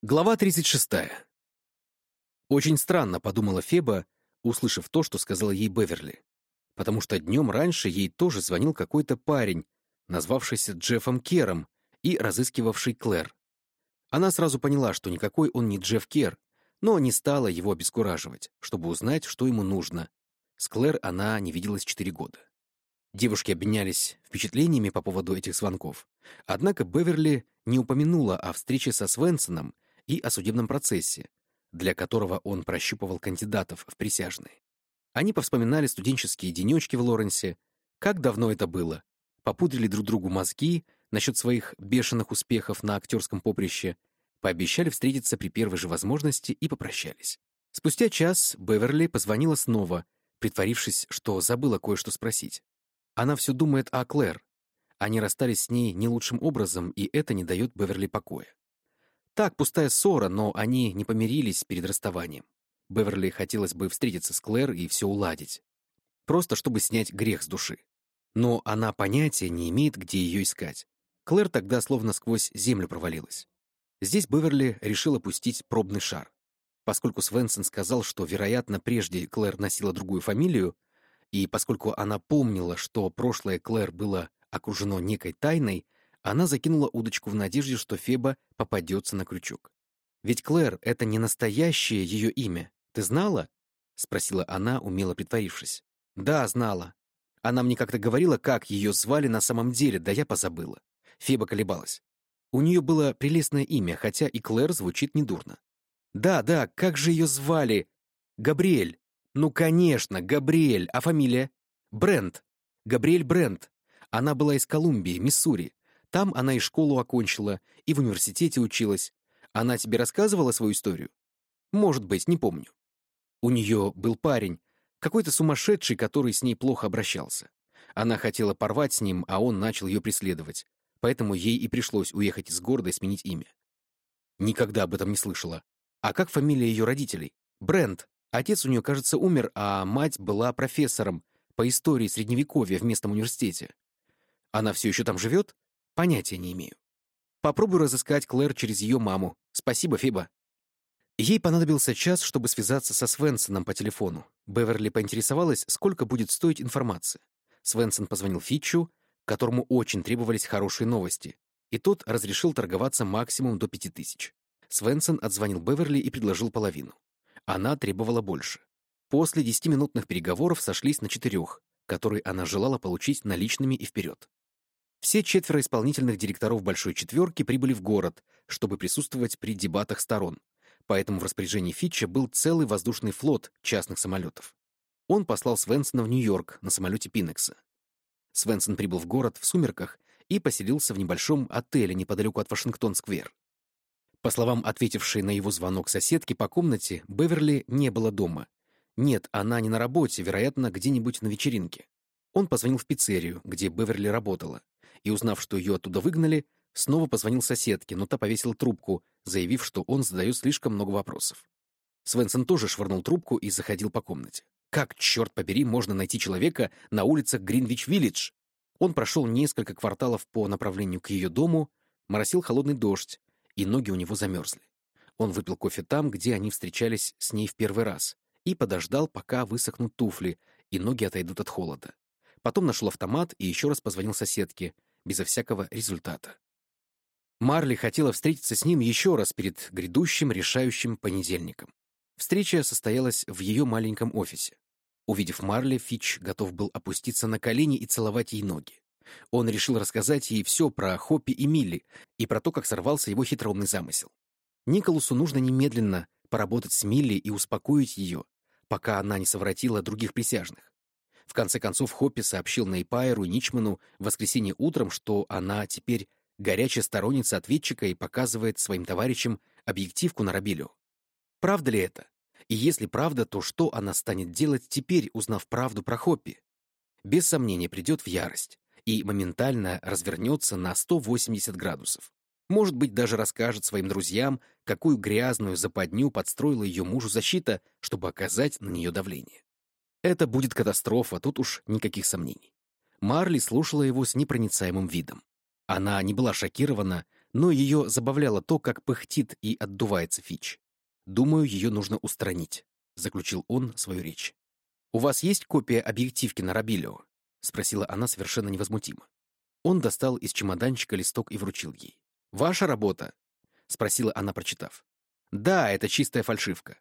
Глава 36. Очень странно, подумала Феба, услышав то, что сказала ей Беверли. Потому что днем раньше ей тоже звонил какой-то парень, назвавшийся Джеффом Кером и разыскивавший Клэр. Она сразу поняла, что никакой он не Джефф Кер, но не стала его обескураживать, чтобы узнать, что ему нужно. С Клэр она не виделась четыре года. Девушки обменялись впечатлениями по поводу этих звонков. Однако Беверли не упомянула о встрече со Свенсоном и о судебном процессе, для которого он прощупывал кандидатов в присяжные. Они повспоминали студенческие денечки в Лоренсе, как давно это было, попудрили друг другу мозги насчет своих бешеных успехов на актерском поприще, пообещали встретиться при первой же возможности и попрощались. Спустя час Беверли позвонила снова, притворившись, что забыла кое-что спросить. Она все думает о Клэр. Они расстались с ней не лучшим образом, и это не дает Беверли покоя. Так, пустая ссора, но они не помирились перед расставанием. Беверли хотелось бы встретиться с Клэр и все уладить. Просто чтобы снять грех с души. Но она понятия не имеет, где ее искать. Клэр тогда словно сквозь землю провалилась. Здесь Беверли решила пустить пробный шар. Поскольку Свенсон сказал, что, вероятно, прежде Клэр носила другую фамилию, и поскольку она помнила, что прошлое Клэр было окружено некой тайной, она закинула удочку в надежде, что Феба попадется на крючок. «Ведь Клэр — это не настоящее ее имя. Ты знала?» — спросила она, умело притворившись. «Да, знала. Она мне как-то говорила, как ее звали на самом деле, да я позабыла». Феба колебалась. У нее было прелестное имя, хотя и Клэр звучит недурно. «Да, да, как же ее звали? Габриэль. Ну, конечно, Габриэль. А фамилия? Брент. Габриэль Брент. Она была из Колумбии, Миссури. Там она и школу окончила, и в университете училась. Она тебе рассказывала свою историю? Может быть, не помню. У нее был парень, какой-то сумасшедший, который с ней плохо обращался. Она хотела порвать с ним, а он начал ее преследовать. Поэтому ей и пришлось уехать из города и сменить имя. Никогда об этом не слышала. А как фамилия ее родителей? Брент. Отец у нее, кажется, умер, а мать была профессором по истории Средневековья в местном университете. Она все еще там живет? Понятия не имею. Попробую разыскать Клэр через ее маму. Спасибо, Фиба. Ей понадобился час, чтобы связаться со Свенсоном по телефону. Беверли поинтересовалась, сколько будет стоить информация. Свенсон позвонил Фитчу, которому очень требовались хорошие новости, и тот разрешил торговаться максимум до пяти тысяч. Свенсон отзвонил Беверли и предложил половину. Она требовала больше. После десятиминутных переговоров сошлись на четырех, которые она желала получить наличными и вперед. Все четверо исполнительных директоров Большой Четверки прибыли в город, чтобы присутствовать при дебатах сторон, поэтому в распоряжении Фитча был целый воздушный флот частных самолетов. Он послал Свенсона в Нью-Йорк на самолете Пинекса. Свенсон прибыл в город в сумерках и поселился в небольшом отеле неподалеку от Вашингтон-сквер. По словам ответившей на его звонок соседки по комнате, Беверли не было дома. Нет, она не на работе, вероятно, где-нибудь на вечеринке. Он позвонил в пиццерию, где Беверли работала и, узнав, что ее оттуда выгнали, снова позвонил соседке, но та повесила трубку, заявив, что он задает слишком много вопросов. Свенсон тоже швырнул трубку и заходил по комнате. Как, черт побери, можно найти человека на улицах Гринвич-Виллидж? Он прошел несколько кварталов по направлению к ее дому, моросил холодный дождь, и ноги у него замерзли. Он выпил кофе там, где они встречались с ней в первый раз, и подождал, пока высохнут туфли, и ноги отойдут от холода. Потом нашел автомат и еще раз позвонил соседке, безо всякого результата. Марли хотела встретиться с ним еще раз перед грядущим решающим понедельником. Встреча состоялась в ее маленьком офисе. Увидев Марли, Фич готов был опуститься на колени и целовать ей ноги. Он решил рассказать ей все про Хоппи и Милли и про то, как сорвался его хитроумный замысел. Николасу нужно немедленно поработать с Милли и успокоить ее, пока она не совратила других присяжных. В конце концов, Хоппи сообщил Нейпайеру и Ничману в воскресенье утром, что она теперь горячая сторонница ответчика и показывает своим товарищам объективку на Рабилю. Правда ли это? И если правда, то что она станет делать теперь, узнав правду про Хоппи? Без сомнения придет в ярость и моментально развернется на 180 градусов. Может быть, даже расскажет своим друзьям, какую грязную западню подстроила ее мужу защита, чтобы оказать на нее давление. Это будет катастрофа, тут уж никаких сомнений. Марли слушала его с непроницаемым видом. Она не была шокирована, но ее забавляло то, как пыхтит и отдувается Фич. «Думаю, ее нужно устранить», — заключил он свою речь. «У вас есть копия объективки на Рабилио?» — спросила она совершенно невозмутимо. Он достал из чемоданчика листок и вручил ей. «Ваша работа?» — спросила она, прочитав. «Да, это чистая фальшивка».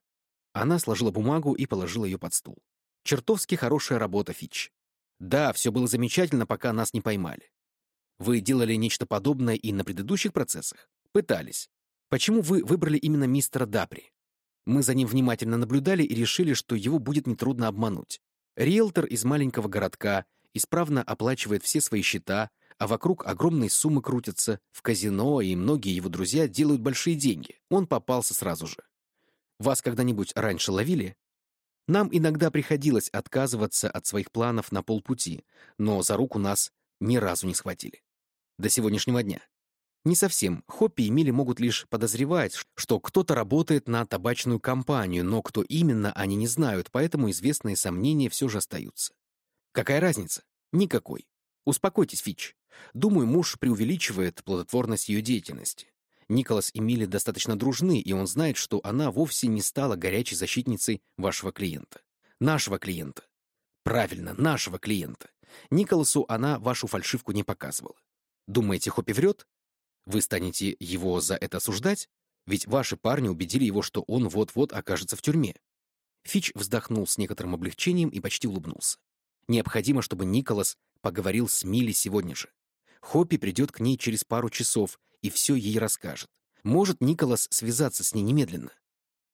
Она сложила бумагу и положила ее под стул. «Чертовски хорошая работа, Фич. Да, все было замечательно, пока нас не поймали. Вы делали нечто подобное и на предыдущих процессах? Пытались. Почему вы выбрали именно мистера Дапри? Мы за ним внимательно наблюдали и решили, что его будет нетрудно обмануть. Риэлтор из маленького городка исправно оплачивает все свои счета, а вокруг огромные суммы крутятся, в казино, и многие его друзья делают большие деньги. Он попался сразу же. Вас когда-нибудь раньше ловили? Нам иногда приходилось отказываться от своих планов на полпути, но за руку нас ни разу не схватили. До сегодняшнего дня. Не совсем. Хоппи и Милли могут лишь подозревать, что кто-то работает на табачную компанию, но кто именно, они не знают, поэтому известные сомнения все же остаются. Какая разница? Никакой. Успокойтесь, Фич. Думаю, муж преувеличивает плодотворность ее деятельности. Николас и Милли достаточно дружны, и он знает, что она вовсе не стала горячей защитницей вашего клиента. Нашего клиента. Правильно, нашего клиента. Николасу она вашу фальшивку не показывала. Думаете, Хоппи врет? Вы станете его за это осуждать? Ведь ваши парни убедили его, что он вот-вот окажется в тюрьме. Фич вздохнул с некоторым облегчением и почти улыбнулся. Необходимо, чтобы Николас поговорил с Милли сегодня же. Хоппи придет к ней через пару часов и все ей расскажет. Может Николас связаться с ней немедленно?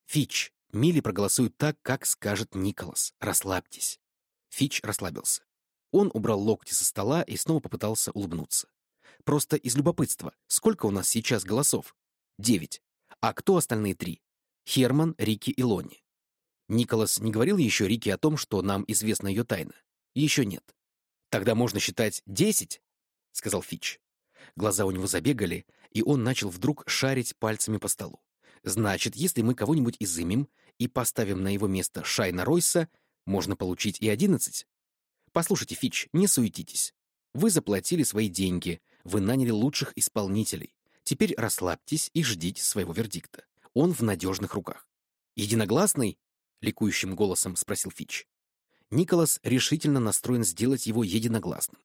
Фич, Милли проголосует так, как скажет Николас. Расслабьтесь. Фич расслабился. Он убрал локти со стола и снова попытался улыбнуться. Просто из любопытства. Сколько у нас сейчас голосов? Девять. А кто остальные три? Херман, Рики и Лонни. Николас не говорил еще Рике о том, что нам известна ее тайна? Еще нет. Тогда можно считать десять, — сказал Фич. Глаза у него забегали, и он начал вдруг шарить пальцами по столу. Значит, если мы кого-нибудь изымем и поставим на его место Шайна Ройса, можно получить и одиннадцать. Послушайте, Фич, не суетитесь. Вы заплатили свои деньги, вы наняли лучших исполнителей. Теперь расслабьтесь и ждите своего вердикта. Он в надежных руках. Единогласный? Ликующим голосом спросил Фич. Николас решительно настроен сделать его единогласным.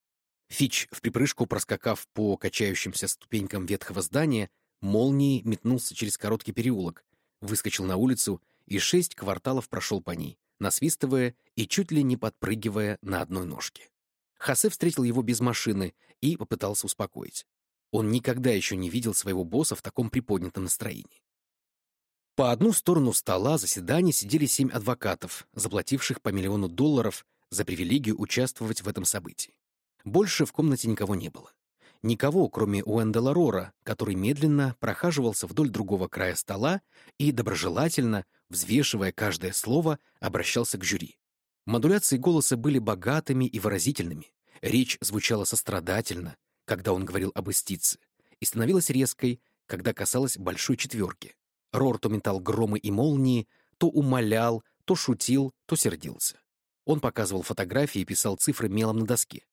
Фич, в припрыжку проскакав по качающимся ступенькам ветхого здания, молнией метнулся через короткий переулок, выскочил на улицу и шесть кварталов прошел по ней, насвистывая и чуть ли не подпрыгивая на одной ножке. Хосе встретил его без машины и попытался успокоить. Он никогда еще не видел своего босса в таком приподнятом настроении. По одну сторону стола заседания сидели семь адвокатов, заплативших по миллиону долларов за привилегию участвовать в этом событии. Больше в комнате никого не было. Никого, кроме Уэндела Рора, который медленно прохаживался вдоль другого края стола и доброжелательно, взвешивая каждое слово, обращался к жюри. Модуляции голоса были богатыми и выразительными. Речь звучала сострадательно, когда он говорил об истице, и становилась резкой, когда касалась большой четверки. Рор то метал громы и молнии, то умолял, то шутил, то сердился. Он показывал фотографии и писал цифры мелом на доске.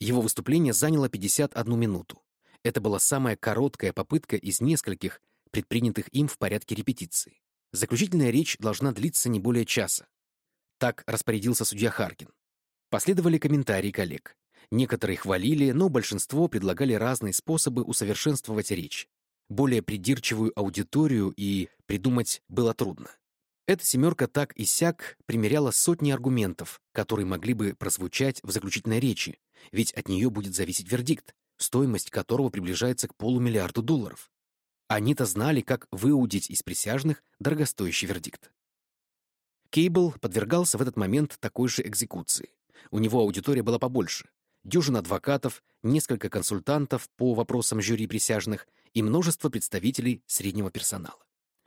Его выступление заняло 51 минуту. Это была самая короткая попытка из нескольких, предпринятых им в порядке репетиции. Заключительная речь должна длиться не более часа. Так распорядился судья Харкин. Последовали комментарии коллег. Некоторые хвалили, но большинство предлагали разные способы усовершенствовать речь более придирчивую аудиторию и придумать было трудно. Эта семерка так и сяк примеряла сотни аргументов, которые могли бы прозвучать в заключительной речи, ведь от нее будет зависеть вердикт, стоимость которого приближается к полумиллиарду долларов. Они-то знали, как выудить из присяжных дорогостоящий вердикт. Кейбл подвергался в этот момент такой же экзекуции. У него аудитория была побольше. Дюжина адвокатов, несколько консультантов по вопросам жюри присяжных и множество представителей среднего персонала.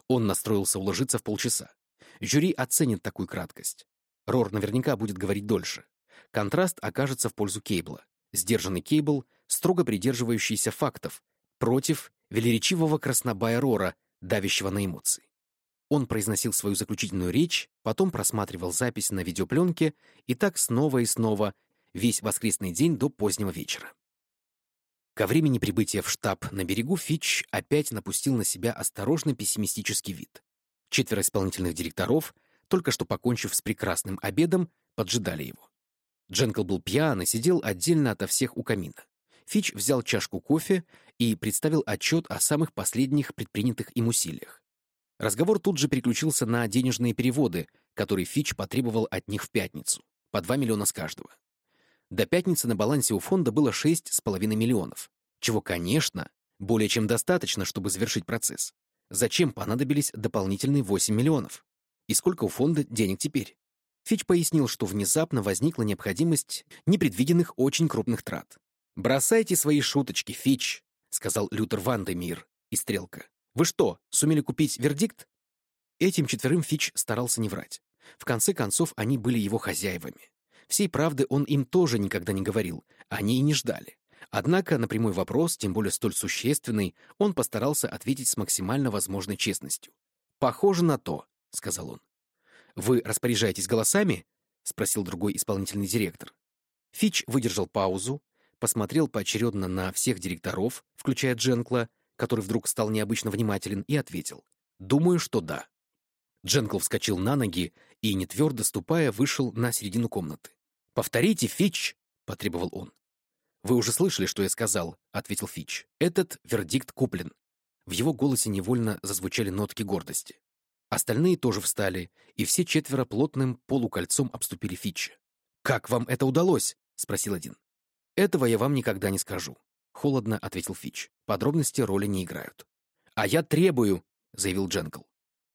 Он настроился уложиться в полчаса. Жюри оценит такую краткость. Рор наверняка будет говорить дольше. Контраст окажется в пользу Кейбла. Сдержанный Кейбл, строго придерживающийся фактов, против велеречивого краснобая Рора, давящего на эмоции. Он произносил свою заключительную речь, потом просматривал запись на видеопленке и так снова и снова весь воскресный день до позднего вечера. Ко времени прибытия в штаб на берегу Фич опять напустил на себя осторожно пессимистический вид. Четверо исполнительных директоров, только что покончив с прекрасным обедом, поджидали его. Дженкл был пьян и сидел отдельно ото всех у камина. Фич взял чашку кофе и представил отчет о самых последних предпринятых им усилиях. Разговор тут же переключился на денежные переводы, которые Фич потребовал от них в пятницу, по 2 миллиона с каждого. До пятницы на балансе у фонда было 6,5 миллионов, чего, конечно, более чем достаточно, чтобы завершить процесс. Зачем понадобились дополнительные 8 миллионов? И сколько у фонда денег теперь? Фич пояснил, что внезапно возникла необходимость непредвиденных очень крупных трат. «Бросайте свои шуточки, Фич», — сказал Лютер Вандемир и Стрелка. «Вы что, сумели купить вердикт?» Этим четверым Фич старался не врать. В конце концов, они были его хозяевами. Всей правды он им тоже никогда не говорил, они и не ждали. Однако на прямой вопрос, тем более столь существенный, он постарался ответить с максимально возможной честностью. «Похоже на то», — сказал он. «Вы распоряжаетесь голосами?» — спросил другой исполнительный директор. Фич выдержал паузу, посмотрел поочередно на всех директоров, включая Дженкла, который вдруг стал необычно внимателен, и ответил. «Думаю, что да». Дженкл вскочил на ноги и, не твердо ступая, вышел на середину комнаты. «Повторите, Фич!» — потребовал он. «Вы уже слышали, что я сказал», — ответил Фич. «Этот вердикт куплен». В его голосе невольно зазвучали нотки гордости. Остальные тоже встали, и все четверо плотным полукольцом обступили Фитча. «Как вам это удалось?» — спросил один. «Этого я вам никогда не скажу», — холодно ответил Фич. «Подробности роли не играют». «А я требую», — заявил Дженкл.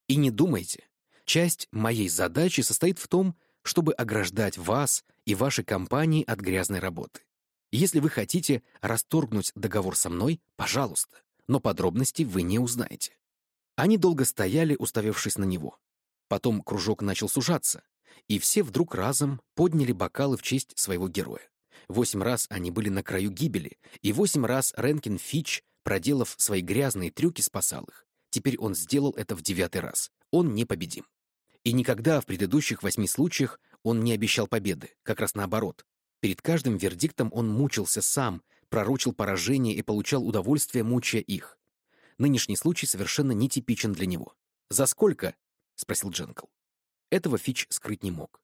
«И не думайте. Часть моей задачи состоит в том, чтобы ограждать вас и ваши компании от грязной работы. Если вы хотите расторгнуть договор со мной, пожалуйста, но подробностей вы не узнаете. Они долго стояли, уставившись на него. Потом кружок начал сужаться, и все вдруг разом подняли бокалы в честь своего героя. Восемь раз они были на краю гибели, и восемь раз Ренкин Фич, проделав свои грязные трюки, спасал их. Теперь он сделал это в девятый раз. Он непобедим. И никогда в предыдущих восьми случаях он не обещал победы, как раз наоборот. Перед каждым вердиктом он мучился сам, пророчил поражение и получал удовольствие, мучая их. Нынешний случай совершенно нетипичен для него. «За сколько?» — спросил Дженкл. Этого Фич скрыть не мог.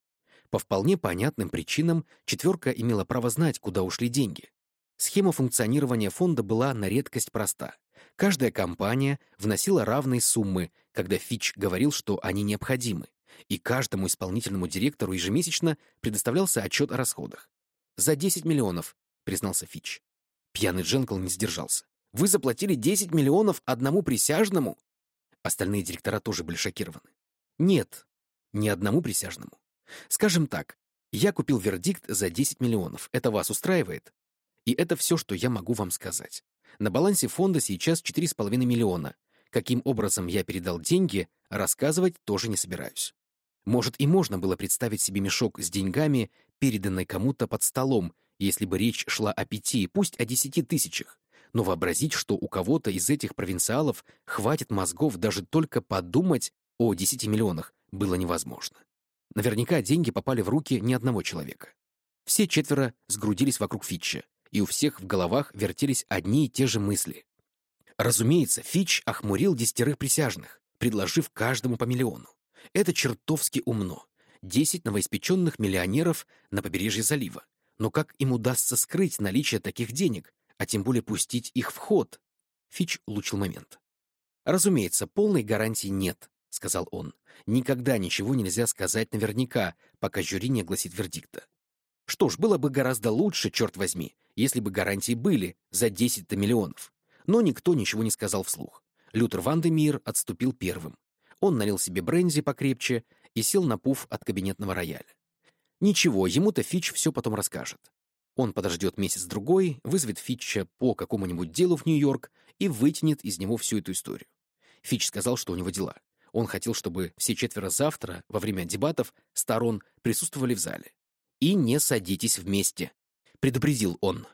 По вполне понятным причинам четверка имела право знать, куда ушли деньги. Схема функционирования фонда была на редкость проста. Каждая компания вносила равные суммы, когда Фич говорил, что они необходимы, и каждому исполнительному директору ежемесячно предоставлялся отчет о расходах. «За 10 миллионов», — признался Фич. Пьяный Дженкл не сдержался. Вы заплатили 10 миллионов одному присяжному? Остальные директора тоже были шокированы. Нет, ни одному присяжному. Скажем так, я купил вердикт за 10 миллионов. Это вас устраивает? И это все, что я могу вам сказать. На балансе фонда сейчас 4,5 миллиона. Каким образом я передал деньги, рассказывать тоже не собираюсь. Может, и можно было представить себе мешок с деньгами, переданный кому-то под столом, если бы речь шла о пяти, пусть о десяти тысячах. Но вообразить, что у кого-то из этих провинциалов хватит мозгов даже только подумать о 10 миллионах, было невозможно. Наверняка деньги попали в руки ни одного человека. Все четверо сгрудились вокруг Фитча, и у всех в головах вертелись одни и те же мысли. Разумеется, Фитч охмурил десятерых присяжных, предложив каждому по миллиону. Это чертовски умно. Десять новоиспеченных миллионеров на побережье залива. Но как им удастся скрыть наличие таких денег, а тем более пустить их в ход. Фич улучил момент. «Разумеется, полной гарантии нет», — сказал он. «Никогда ничего нельзя сказать наверняка, пока жюри не огласит вердикта. Что ж, было бы гораздо лучше, черт возьми, если бы гарантии были за 10 миллионов. Но никто ничего не сказал вслух. Лютер Вандемир отступил первым. Он налил себе бренди покрепче и сел на пуф от кабинетного рояля. Ничего, ему-то Фич все потом расскажет. Он подождет месяц-другой, вызовет Фитча по какому-нибудь делу в Нью-Йорк и вытянет из него всю эту историю. Фитч сказал, что у него дела. Он хотел, чтобы все четверо завтра, во время дебатов, сторон присутствовали в зале. «И не садитесь вместе», — предупредил он.